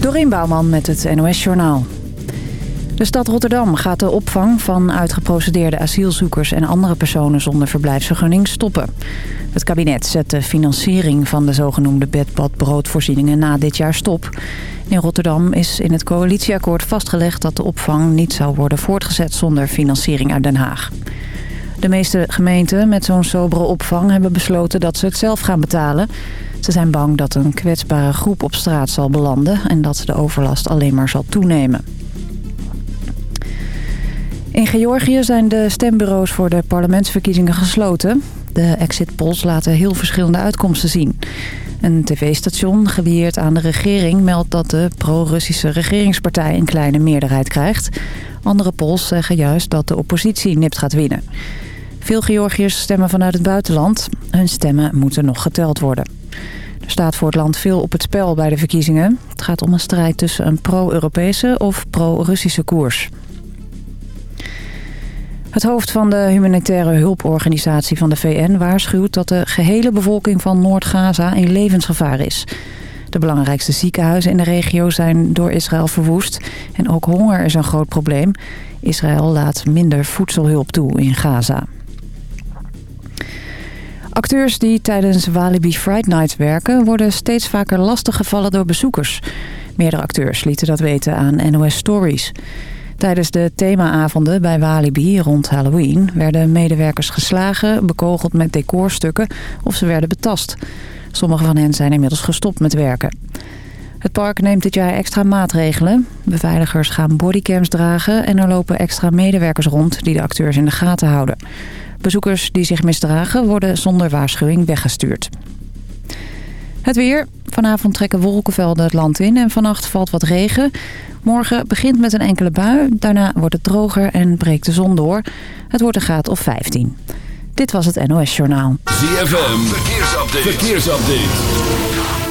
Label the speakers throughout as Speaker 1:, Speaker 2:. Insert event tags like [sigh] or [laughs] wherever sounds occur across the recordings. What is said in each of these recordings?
Speaker 1: Dorien Bouwman met het NOS Journaal. De stad Rotterdam gaat de opvang van uitgeprocedeerde asielzoekers... en andere personen zonder verblijfsvergunning stoppen. Het kabinet zet de financiering van de zogenoemde bedbad-broodvoorzieningen na dit jaar stop. In Rotterdam is in het coalitieakkoord vastgelegd dat de opvang niet zou worden voortgezet zonder financiering uit Den Haag. De meeste gemeenten met zo'n sobere opvang hebben besloten dat ze het zelf gaan betalen. Ze zijn bang dat een kwetsbare groep op straat zal belanden en dat de overlast alleen maar zal toenemen. In Georgië zijn de stembureaus voor de parlementsverkiezingen gesloten. De exit polls laten heel verschillende uitkomsten zien. Een tv-station, gelieerd aan de regering, meldt dat de pro-Russische regeringspartij een kleine meerderheid krijgt. Andere polls zeggen juist dat de oppositie nipt gaat winnen. Veel Georgiërs stemmen vanuit het buitenland. Hun stemmen moeten nog geteld worden. Er staat voor het land veel op het spel bij de verkiezingen. Het gaat om een strijd tussen een pro-Europese of pro-Russische koers. Het hoofd van de humanitaire hulporganisatie van de VN waarschuwt dat de gehele bevolking van Noord-Gaza in levensgevaar is. De belangrijkste ziekenhuizen in de regio zijn door Israël verwoest en ook honger is een groot probleem. Israël laat minder voedselhulp toe in Gaza. Acteurs die tijdens Walibi Friday Night werken... worden steeds vaker lastiggevallen door bezoekers. Meerdere acteurs lieten dat weten aan NOS Stories. Tijdens de themaavonden bij Walibi rond Halloween... werden medewerkers geslagen, bekogeld met decorstukken... of ze werden betast. Sommige van hen zijn inmiddels gestopt met werken. Het park neemt dit jaar extra maatregelen. Beveiligers gaan bodycams dragen... en er lopen extra medewerkers rond die de acteurs in de gaten houden. Bezoekers die zich misdragen worden zonder waarschuwing weggestuurd. Het weer. Vanavond trekken wolkenvelden het land in en vannacht valt wat regen. Morgen begint met een enkele bui. Daarna wordt het droger en breekt de zon door. Het wordt een graad of 15. Dit was het NOS Journaal.
Speaker 2: ZFM. Verkeersupdate. Verkeersupdate.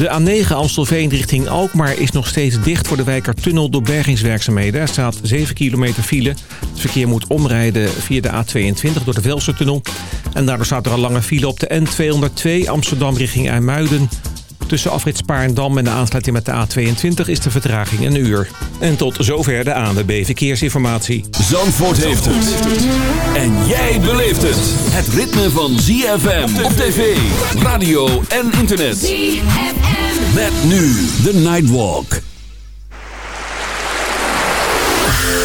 Speaker 3: De A9 Amstelveen richting Alkmaar is nog steeds dicht voor de Wijkertunnel door bergingswerkzaamheden. Er staat 7 kilometer file. Het verkeer moet omrijden via de A22 door de Velsertunnel. En daardoor staat er al lange file op de N202 Amsterdam richting IJmuiden. Tussen afrit Spaarndam en de aansluiting met de A22 is de vertraging een uur. En tot zover de ANWB Verkeersinformatie.
Speaker 2: Zandvoort heeft het. En jij beleeft het. Het ritme van ZFM op tv, radio en internet. ZFM. Met nu de Nightwalk.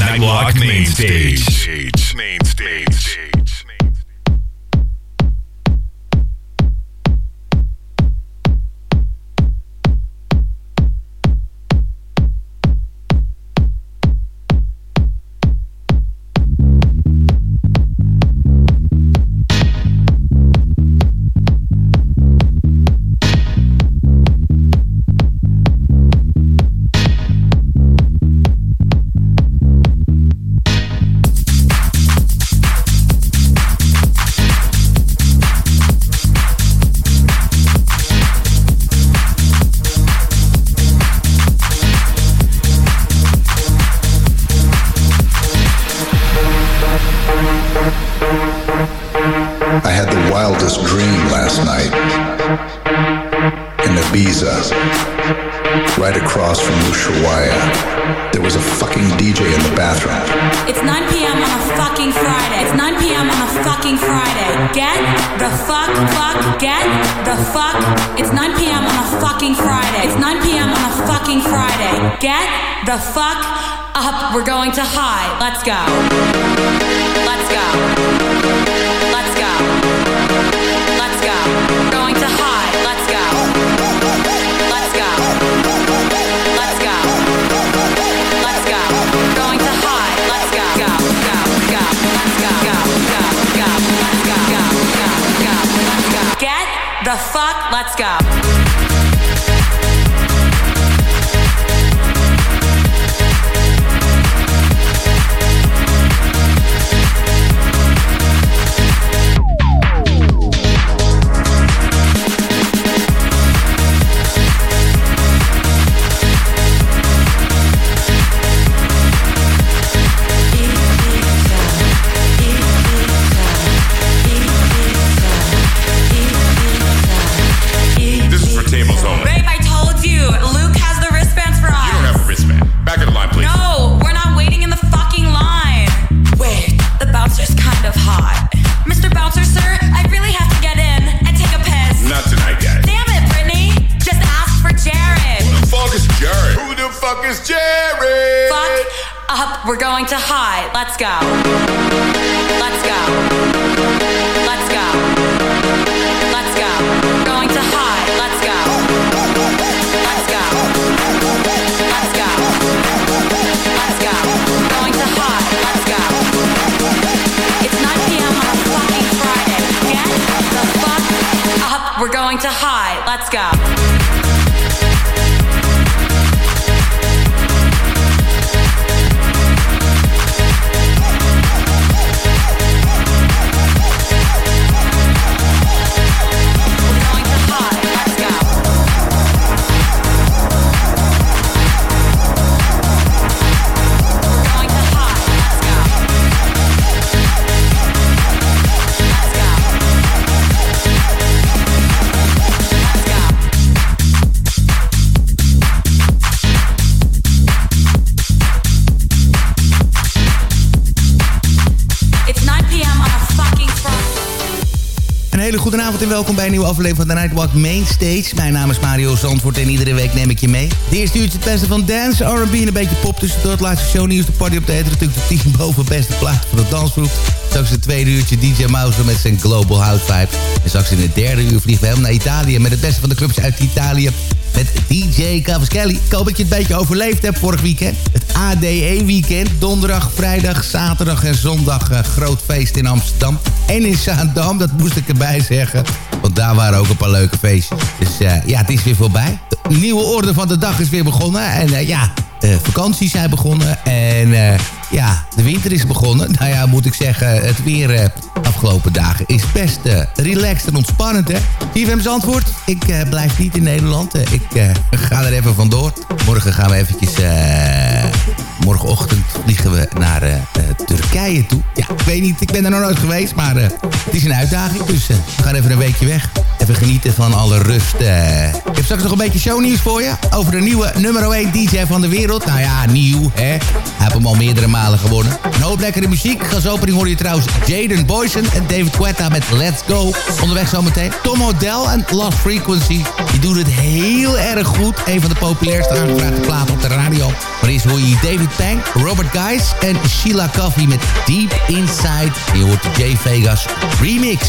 Speaker 4: Nightwalk Main Stage.
Speaker 5: The
Speaker 6: fuck. Let's go.
Speaker 7: Een hele goede avond en welkom bij een nieuwe aflevering van de Nightwalk Mainstage. Mijn naam is Mario Zandvoort en iedere week neem ik je mee. De eerste uurtje het beste van dance, R&B en een beetje pop tussendoor. Het laatste shownieuws, de party op de eten. Natuurlijk de 10 [laughs] boven beste plaat van de dansgroep. Straks het tweede uurtje DJ Mouse met zijn Global House Vibe. En straks in het derde uur vliegen we helemaal naar Italië... met het beste van de clubs uit Italië met DJ Cavaschelli. Ik hoop dat je het een beetje overleefd hebt vorig weekend. Het ADE-weekend. Donderdag, vrijdag, zaterdag en zondag eh, groot feest in Amsterdam. En in Zaandam, dat moest ik erbij zeggen. Want daar waren ook een paar leuke feestjes. Dus eh, ja, het is weer voorbij. De nieuwe orde van de dag is weer begonnen. En eh, ja, eh, vakanties zijn begonnen. En eh, ja, de winter is begonnen. [laughs] Nou ja, moet ik zeggen, het weer eh, afgelopen dagen is best relaxed en ontspannend, hè. TVM's antwoord, ik blijf niet in Nederland. Ik ga er even vandoor. Morgen gaan we eventjes... morgenochtend vliegen we naar eh, eh, Turkije toe. Ja, ik weet niet, ik ben er nog nooit geweest, maar eh, het is een uitdaging. Dus we gaan even een weekje weg. Even genieten van alle rust. Ik heb straks nog een beetje shownieuws voor je. Over de nieuwe nummer 1 DJ van de wereld. Nou ja, nieuw, hè. Hij heeft hem al meerdere malen gewonnen. Een hoop lekkere muziek. Als opening hoor je trouwens Jaden Boysen en David Quetta met Let's Go. Onderweg zometeen Tom O'Dell en Lost Frequency. Die doen het heel erg goed. Een van de populairste aangevraagde platen op de radio. Maar eerst hoor je David Pang, Robert Guys en Sheila Coffee met Deep Inside. Je hoort de J Vegas remix.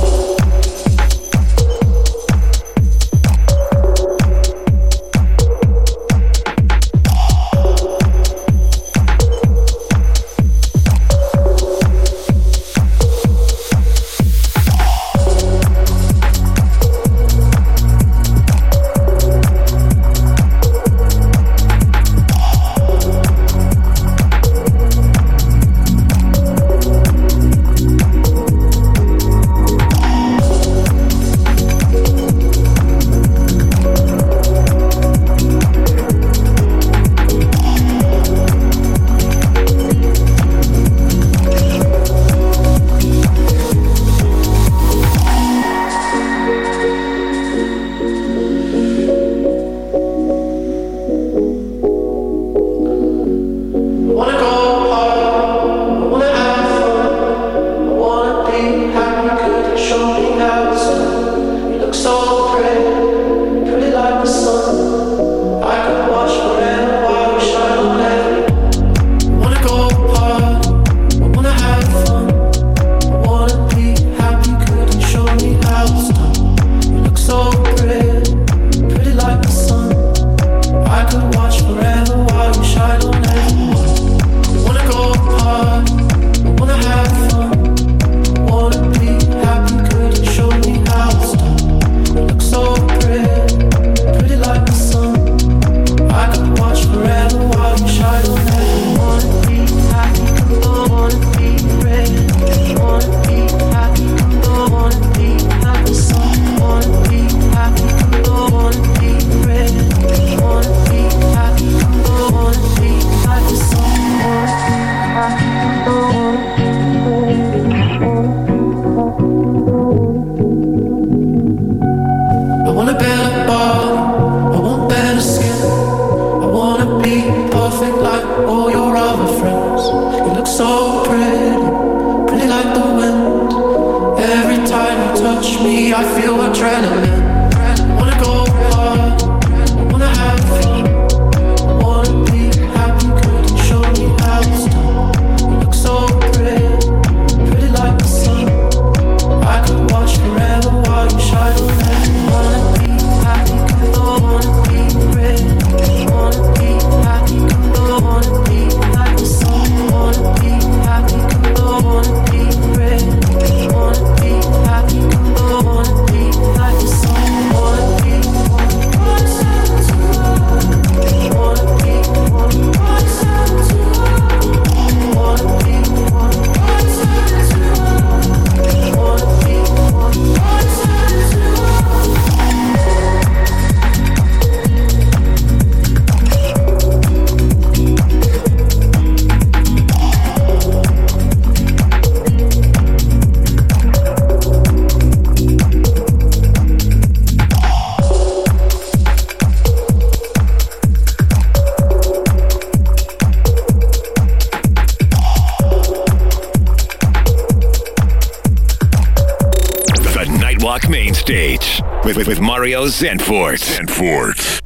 Speaker 4: With, with, with Mario Zanfort. Zanfort.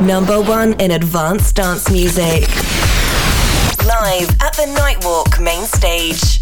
Speaker 8: Number one in advanced dance music. Live at the Nightwalk main stage.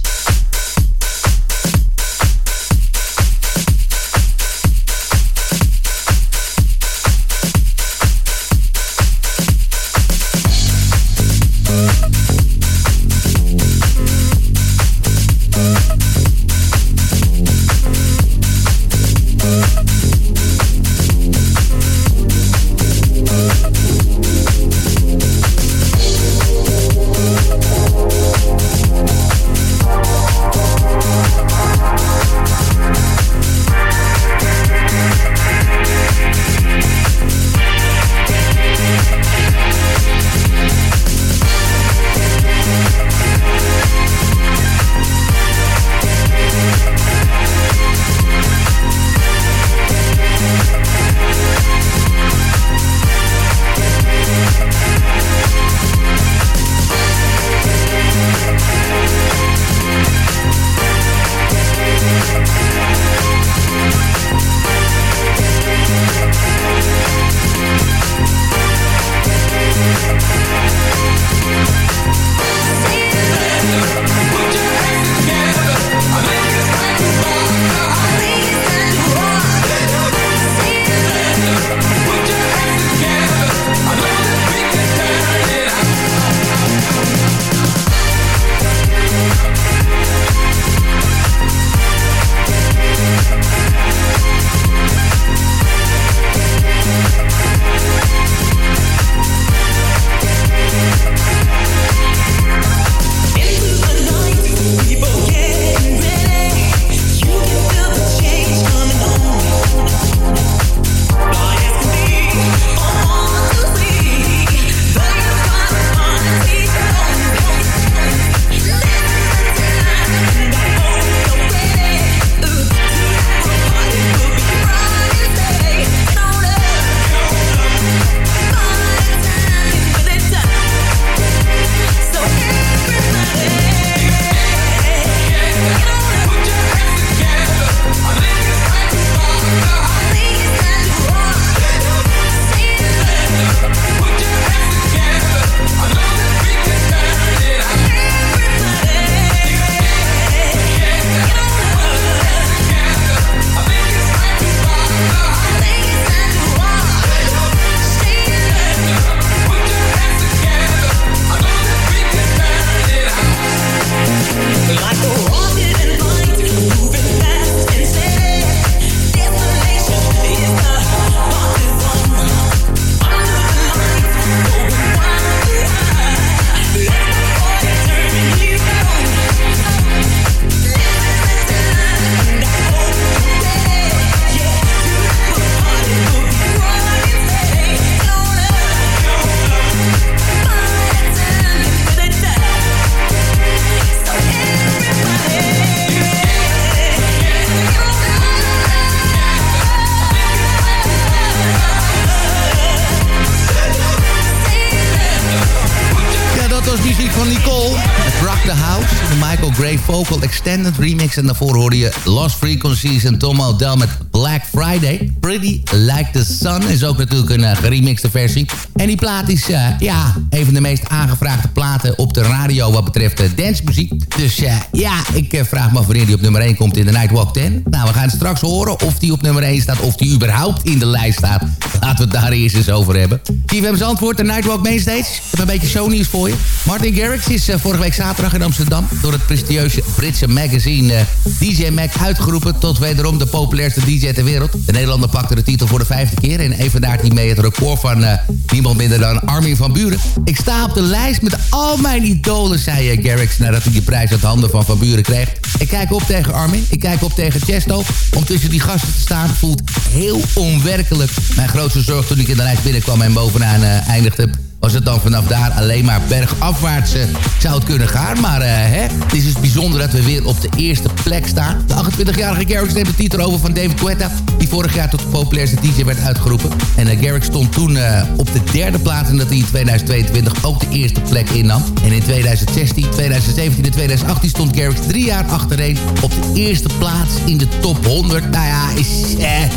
Speaker 7: Grave Vocal Extended Remix. En daarvoor hoorde je Lost Frequencies en Tom O'Dell met Black Friday. Pretty Like the Sun is ook natuurlijk een uh, geremixte versie. En die plaat is uh, ja, een van de meest aangevraagde platen op de radio wat betreft uh, dancemuziek. Dus ja, ik vraag me af wanneer die op nummer 1 komt in de Nightwalk 10. Nou, we gaan straks horen of die op nummer 1 staat, of die überhaupt in de lijst staat. Laten we het daar eerst eens over hebben. TVM's antwoord, de Nightwalk Mainstage. Ik heb een beetje shownieuws voor je. Martin Garrix is vorige week zaterdag in Amsterdam... door het prestigieuze Britse magazine eh, DJ Mag uitgeroepen... tot wederom de populairste DJ ter wereld. De Nederlander pakte de titel voor de vijfde keer... en evenaart hiermee het record van uh, niemand minder dan Armin van Buren. Ik sta op de lijst met al mijn idolen, zei Garrix... nadat hij de prijs uit handen van Van Buren kreeg. Ik kijk op tegen Armin, ik kijk op tegen Chesto. Om tussen die gasten te staan voelt heel onwerkelijk. Mijn grootste zorg toen ik in de lijst binnenkwam en bovenaan eindigde was het dan vanaf daar alleen maar bergafwaarts zou het kunnen gaan. Maar uh, hè, het is dus bijzonder dat we weer op de eerste plek staan. De 28-jarige Garrix neemt de titel over van David Guetta... die vorig jaar tot de populairste DJ werd uitgeroepen. En uh, Garrix stond toen op de derde plaats... en dat hij in 2022 ook de eerste plek innam. En in 2016, 2017 en 2018 stond Garrix drie jaar achtereen... op de eerste plaats in de top 100. Nou ja, is,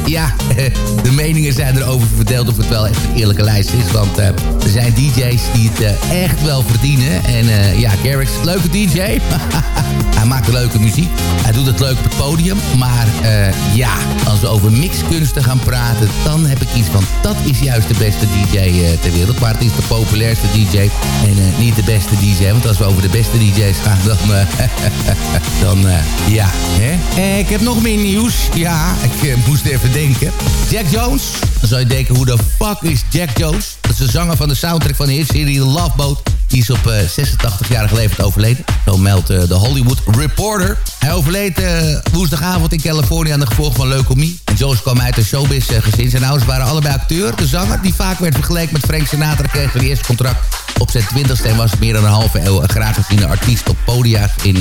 Speaker 7: ja [laughs] de meningen zijn erover verdeeld of het wel echt een eerlijke lijst is. Want er zijn DJ's die het uh, echt wel verdienen. En uh, ja, Garrix, leuke DJ. [laughs] Hij maakt leuke muziek. Hij doet het leuk op het podium. Maar uh, ja, als we over mixkunsten gaan praten... dan heb ik iets van, dat is juist de beste DJ ter wereld. Maar het is de populairste DJ en niet de beste DJ. Want als we over de beste DJ's gaan, dan... [laughs] dan ja, hè? ik heb nog meer nieuws. Ja, ik moest even denken. Jack Jones. Dan zou je denken, hoe de fuck is Jack Jones? Dat is de zanger van de soundtrack van de hitserie Love Boat. Die is op uh, 86-jarige leeftijd overleden. Zo meldt uh, de Hollywood Reporter. Hij overleed uh, woensdagavond in Californië aan de gevolgen van leukemie. En Jones kwam uit een showbiz gezin. Zijn ouders waren allebei acteur. De zanger, die vaak werd vergeleken met Frank Sinatra... kreeg zijn eerste contract op zijn twintigste... en was meer dan een halve eeuw een verdiende artiest op podia's in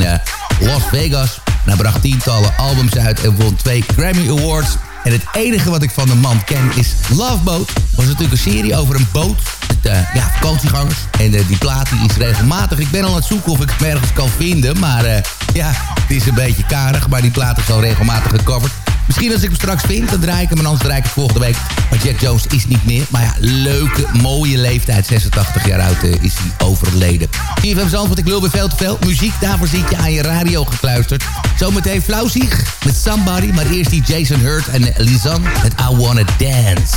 Speaker 7: Las Vegas. hij bracht tientallen albums uit en won twee Grammy Awards... En het enige wat ik van de man ken is Love Boat. was natuurlijk een serie over een boot met uh, ja, vakantiegangers. En uh, die plaat die is regelmatig. Ik ben al aan het zoeken of ik hem ergens kan vinden. Maar uh, ja, het is een beetje karig. Maar die plaat is al regelmatig gecoverd. Misschien als ik hem straks vind, dan draai ik hem. En anders draai ik het volgende week. Maar Jack Jones is niet meer. Maar ja, leuke, mooie leeftijd. 86 jaar oud uh, is hij overleden. CFM Zandvoort, ik wil weer veel te veel. Muziek, daarvoor zit je aan je radio gekluisterd. Zometeen Flauwzieg met Somebody. Maar eerst die Jason Hurt en Lisanne met I Wanna Dance.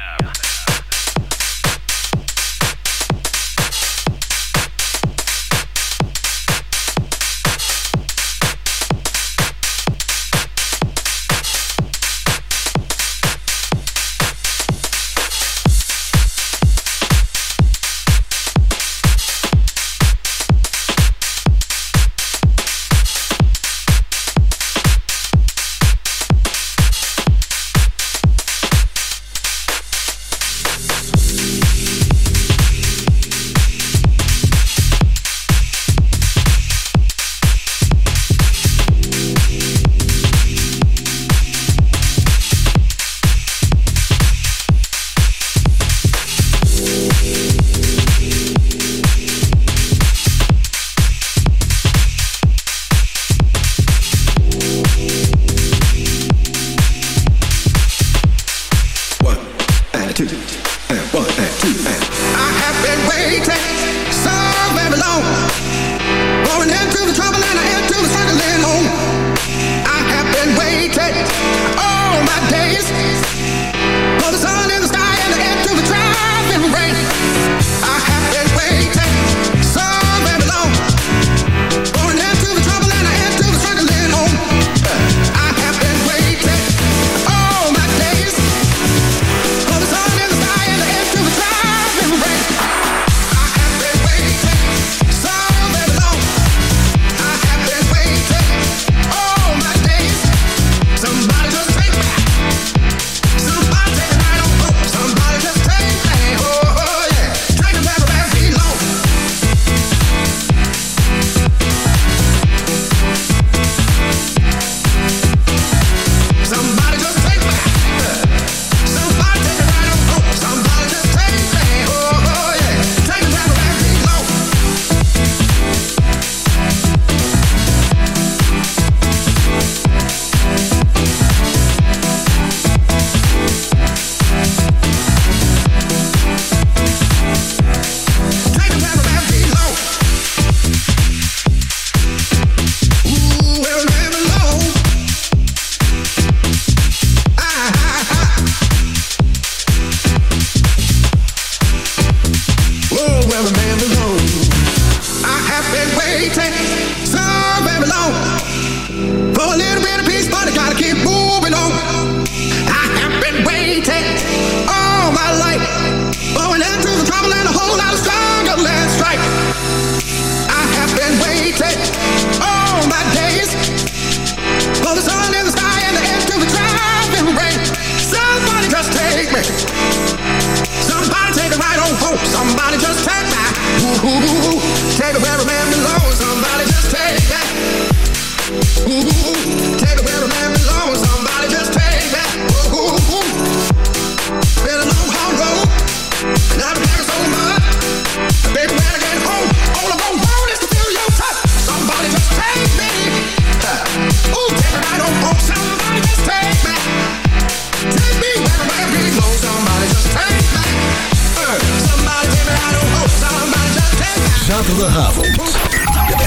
Speaker 7: Zondagavond.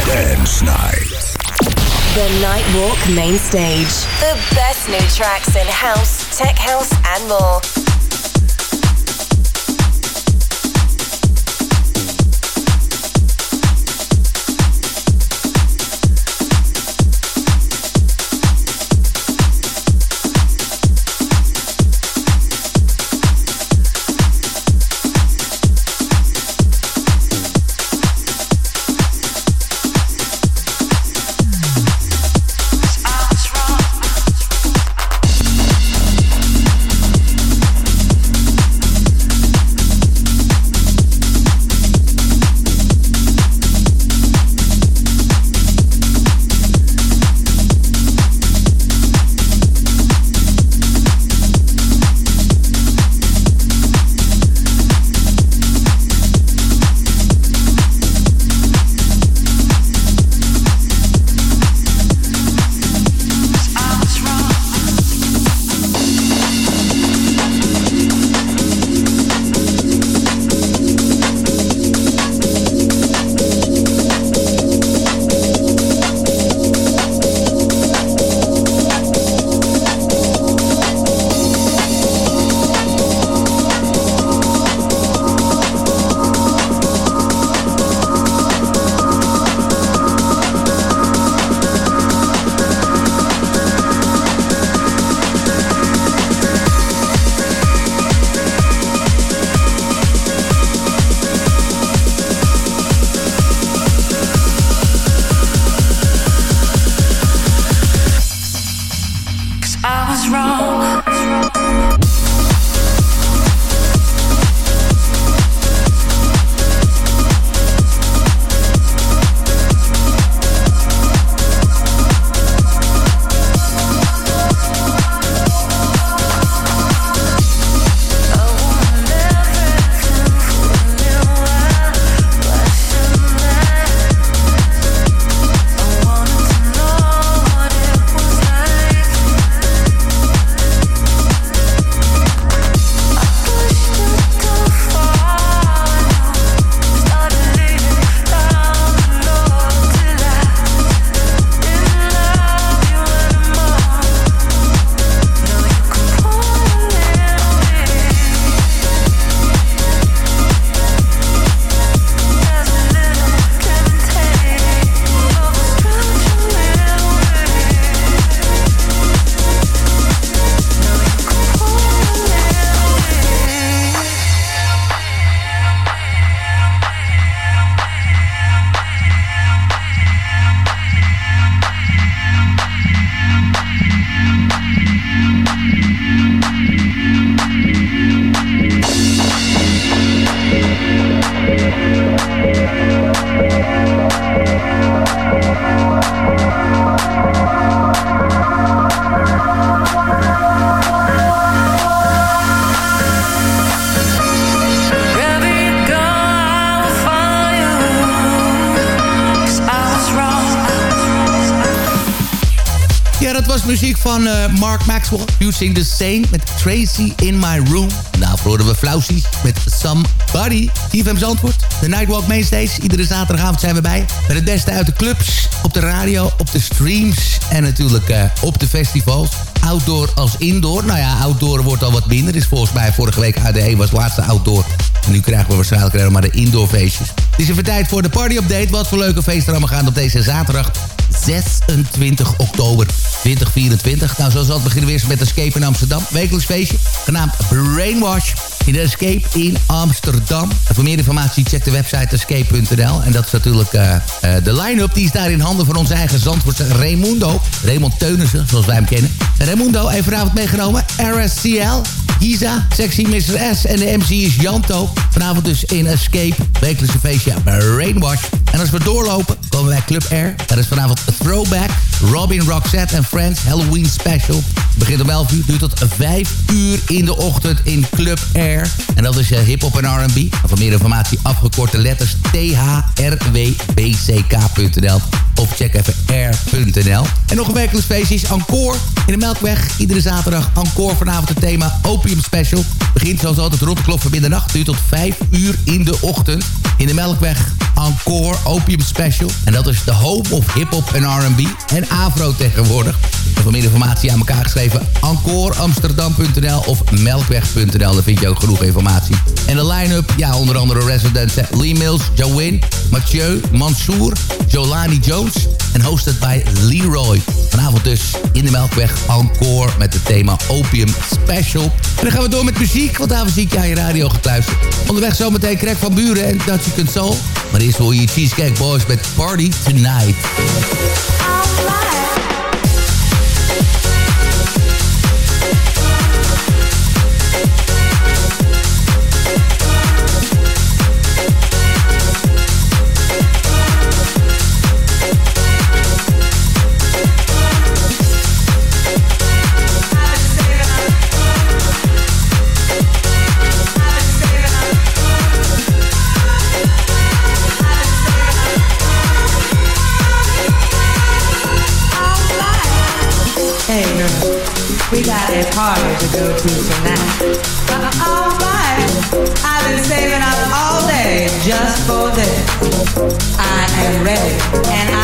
Speaker 7: Dance
Speaker 9: Night.
Speaker 8: The Nightwalk Main Stage. The best new tracks in house, tech house, and more.
Speaker 7: Van uh, Mark Maxwell. Using the Same met Tracy in My Room. En daarvoor horen we Flausie met Somebody. TFM's antwoord. De Nightwalk Mainstage. Iedere zaterdagavond zijn we bij. Met het beste uit de clubs, op de radio, op de streams... en natuurlijk uh, op de festivals. Outdoor als indoor. Nou ja, outdoor wordt al wat minder. Is volgens mij vorige week ADE was laatste outdoor. Nu krijgen we waarschijnlijk alleen maar de indoor feestjes. Het is even tijd voor de party update. Wat voor leuke feesten er allemaal gaan op deze zaterdag 26 oktober 2024. Nou, zoals altijd beginnen we eerst met Escape in Amsterdam. Wekelijks feestje, genaamd Brainwash in de Escape in Amsterdam. En voor meer informatie check de website escape.nl. En dat is natuurlijk uh, uh, de line-up. Die is daar in handen van onze eigen zandvoortse Raimundo. Raymond Teunissen, zoals wij hem kennen. En Raimundo heeft vanavond meegenomen RSCL. Giza, Sexy Mr. S en de MC is Janto. Vanavond dus in Escape, wekelijkse feestje Brainwash. En als we doorlopen, komen wij Club Air. Dat is vanavond Throwback, Robin, Roxette en Friends Halloween Special. begint om 11 uur, duurt tot 5 uur in de ochtend in Club Air. En dat is uh, hip-hop en RB. Voor meer informatie afgekorte letters thrwbck.nl of check even air.nl. En nog een feestje is Encore in de Melkweg. Iedere zaterdag Encore vanavond het thema Opium Special. Begint zoals altijd rond de klok van middernacht. Duurt tot 5 uur in de ochtend. In de Melkweg Encore Opium Special. En dat is de home of hip-hop en R&B. En Afro tegenwoordig. En voor meer informatie aan elkaar geschreven encoreamsterdam.nl of melkweg.nl. Daar vind je ook genoeg informatie. En de line-up, ja, onder andere residenten Lee Mills, Jowin, Mathieu, Mansour, Jolani Jones. En hosted bij Leroy. Vanavond dus in de Melkweg Encore met het thema Opium Special. En dan gaan we door met muziek, want daar zie ik je aan je radio gekluisterd. Onderweg zometeen Krek van Buren en Dutchie Console. Maar eerst hoor je Cheesecake Boys met Party Tonight.
Speaker 10: To go to tonight. Alright, I've been saving up all day just for this. I am ready and I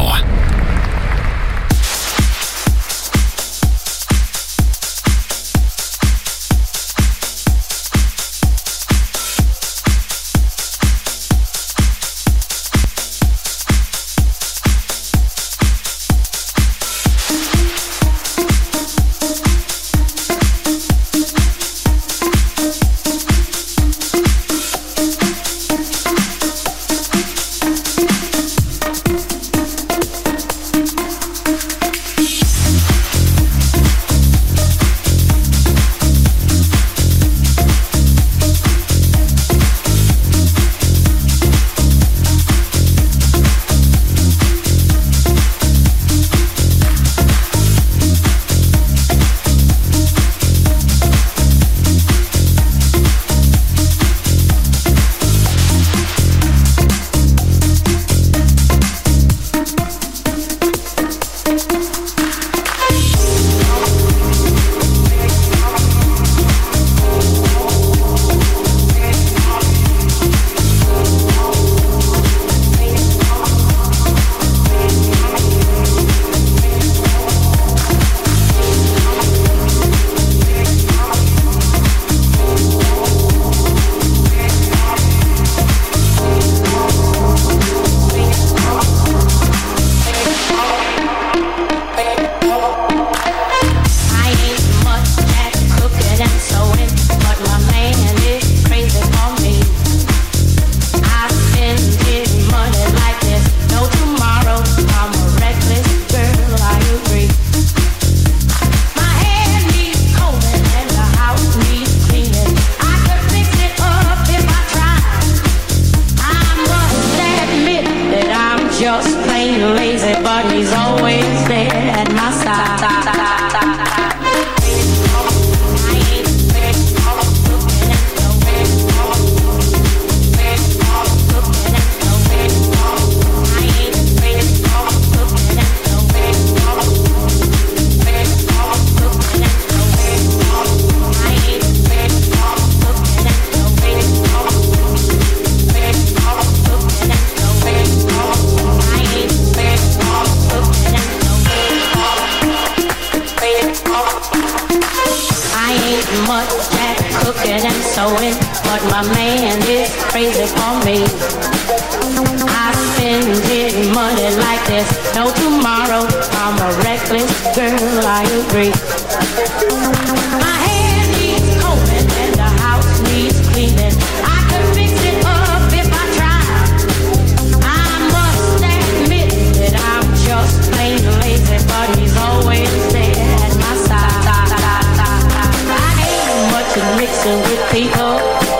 Speaker 11: messing with people.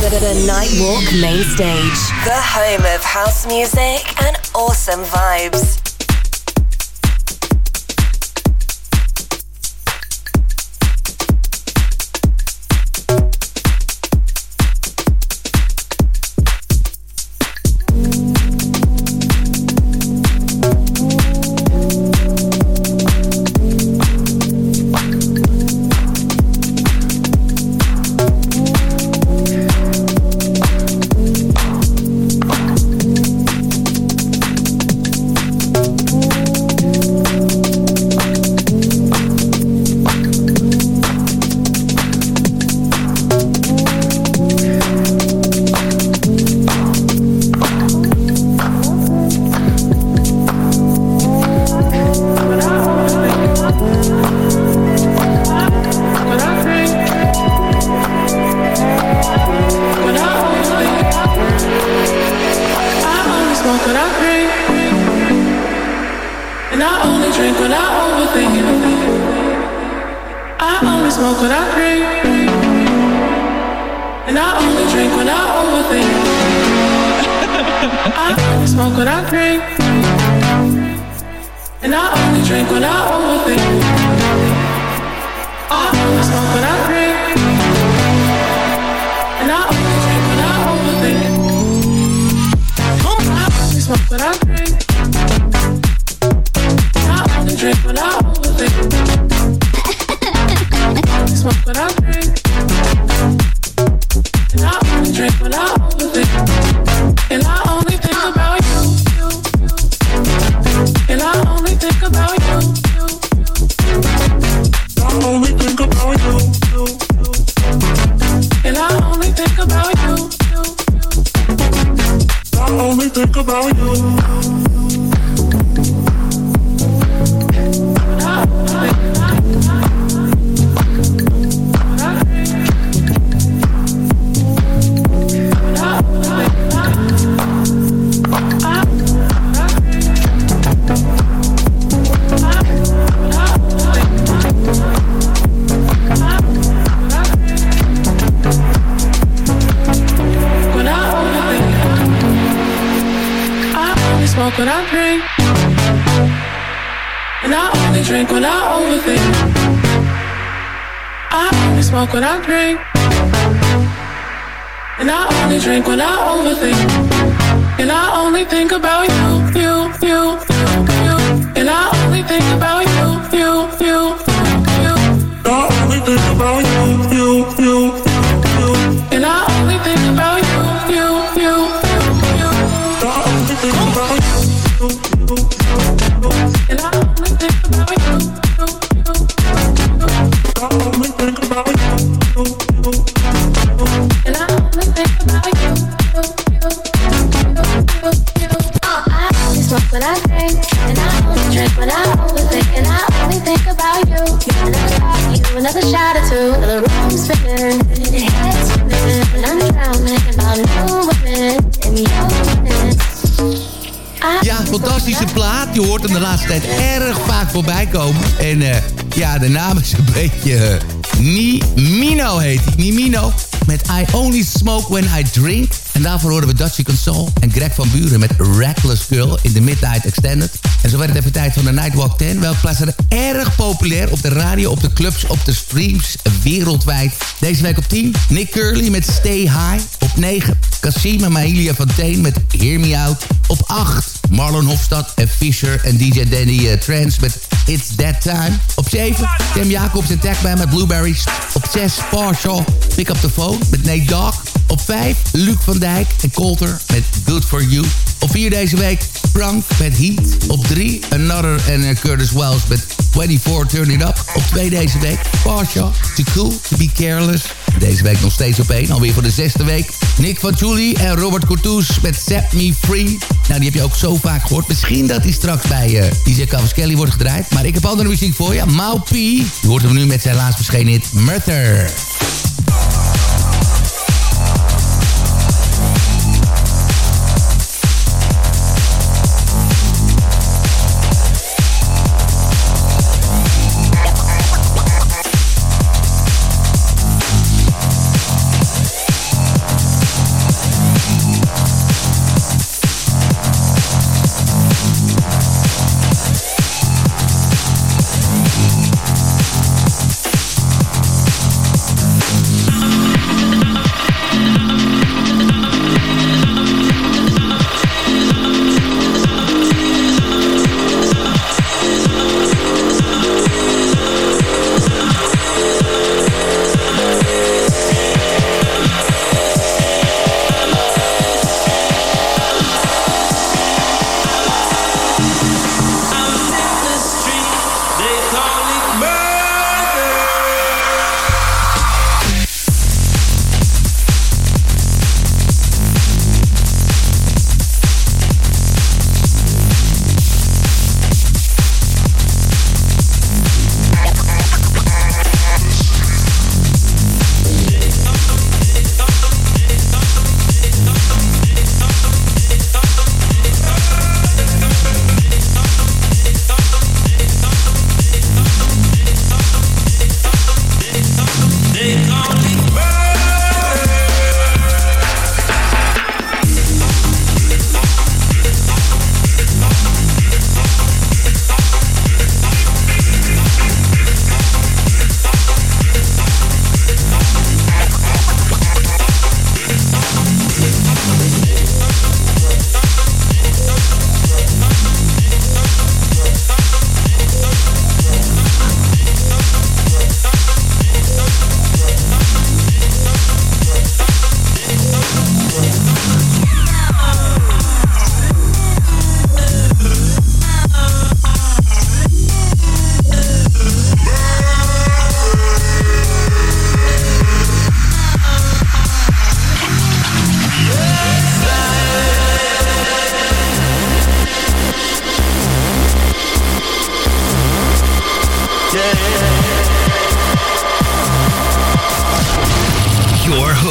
Speaker 8: The Nightwalk Main Stage, the home of house music and awesome vibes.
Speaker 12: I only drink when I overthink. I only smoke when I drink. And I only drink when I overthink. I only drink when I overthink. I only smoke when I drink. And I only drink when I drink what I drink. And I only drink when I overthink. And I only think about you, you, you, you. And I only think about you, you, you, you. I only think about you.
Speaker 7: Ja, fantastische plaat. Je hoort hem de laatste tijd erg vaak voorbij komen. En eh, ja, de naam is een beetje... eh, Ni Mino heet hij. Nimino. Met I Only Smoke When I Drink. En daarvoor horen we Dutchy Console en Greg van Buren met Reckless Girl in de Midnight Extended. En zo werd het even tijd van de Nightwalk 10. Welke plaatsen er erg populair op de radio, op de clubs, op de streams wereldwijd. Deze week op 10, Nick Curly met Stay High. Op 9, Cassima Mahilia van Teen met Hear Me Out. Op 8, Marlon Hofstad en Fisher en DJ Danny eh, Trance met It's That Time. Op 7, Tim Jacobs en Techman met Blueberries. Op 6, Partial, Pick Up The Phone met Nate Dogg. Op 5, Luc van Dijk en Colter met Good For You. Op 4 deze week, Frank met Heat. Op 3, Another en eh, Curtis Wells met 24 Turn It Up. Op 2 deze week, Partial, Too Cool To Be Careless. Deze week nog steeds op 1, alweer voor de zesde week. Nick van Julie en Robert Courtois met Set Me Free. Nou, die heb je ook zo vaak gehoord. Misschien dat die straks bij uh, DJ Kelly wordt gedraaid. Maar ik heb andere muziek voor je. Mau P. Je hoort hem nu met zijn laatst verschenen hit Murder.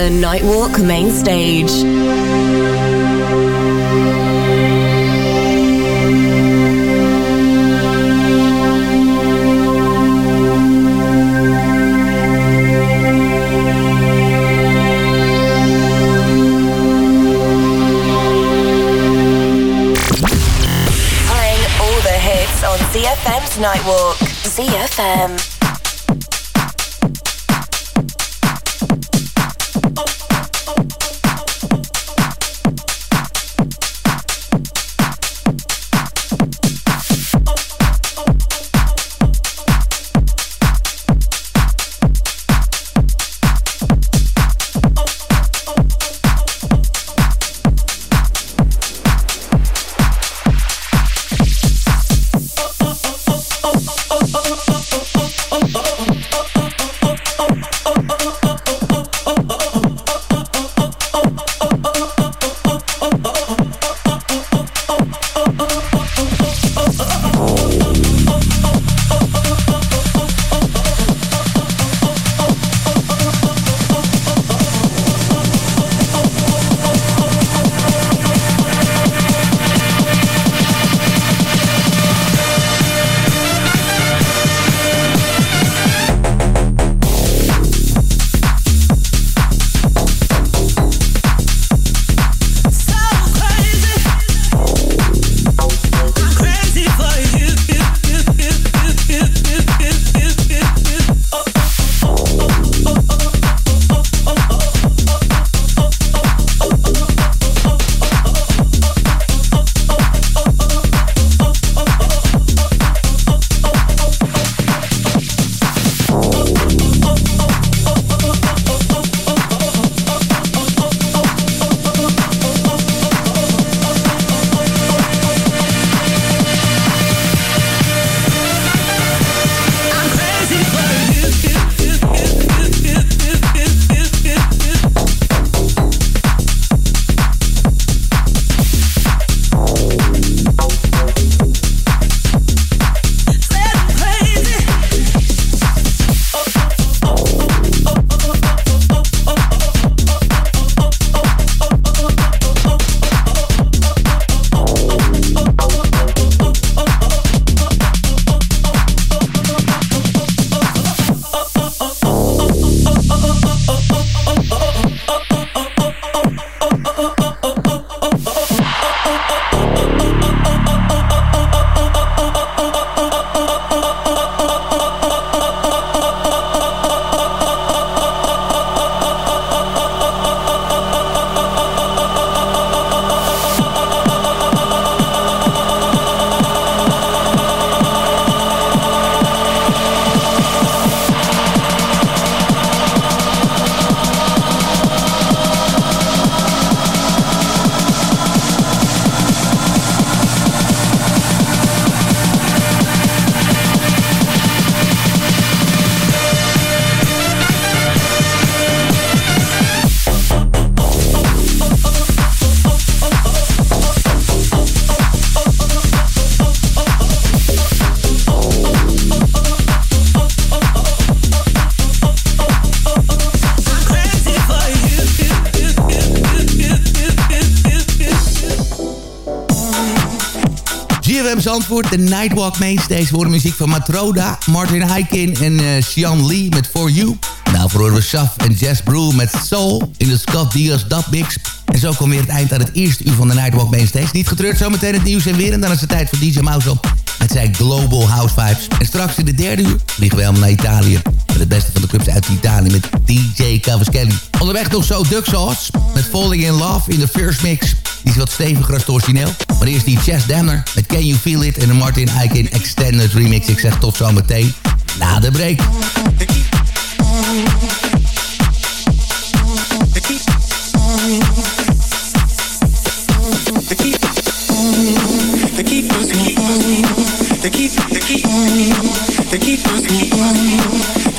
Speaker 8: The Nightwalk main stage. Playing all the hits on ZFM's Nightwalk. ZFM.
Speaker 7: Zandvoort, de Nightwalk Mainstage... voor de muziek van Matroda, Martin Heikin en uh, Sean Lee met For You. Nou, horen we Shaf en Jess Brew met Soul in de Scott Diaz Dub Mix. En zo komt weer het eind aan het eerste uur van de Nightwalk Mainstage. Niet getreurd, zometeen het nieuws en weer. En dan is het tijd voor DJ Mouse op met zijn Global House Vibes. En straks in de derde uur vliegen we helemaal naar Italië. Met het beste van de clubs uit Italië met DJ Cavaschelli. Onderweg nog zo Duck met Falling in Love in de First Mix. Die is wat steviger als het origineel. Maar eerst die Chess Damner met Can You Feel It... en de Martin Eiken Extended Remix. Ik zeg tot zometeen na de break.
Speaker 2: They keep, they keep,
Speaker 7: they keep,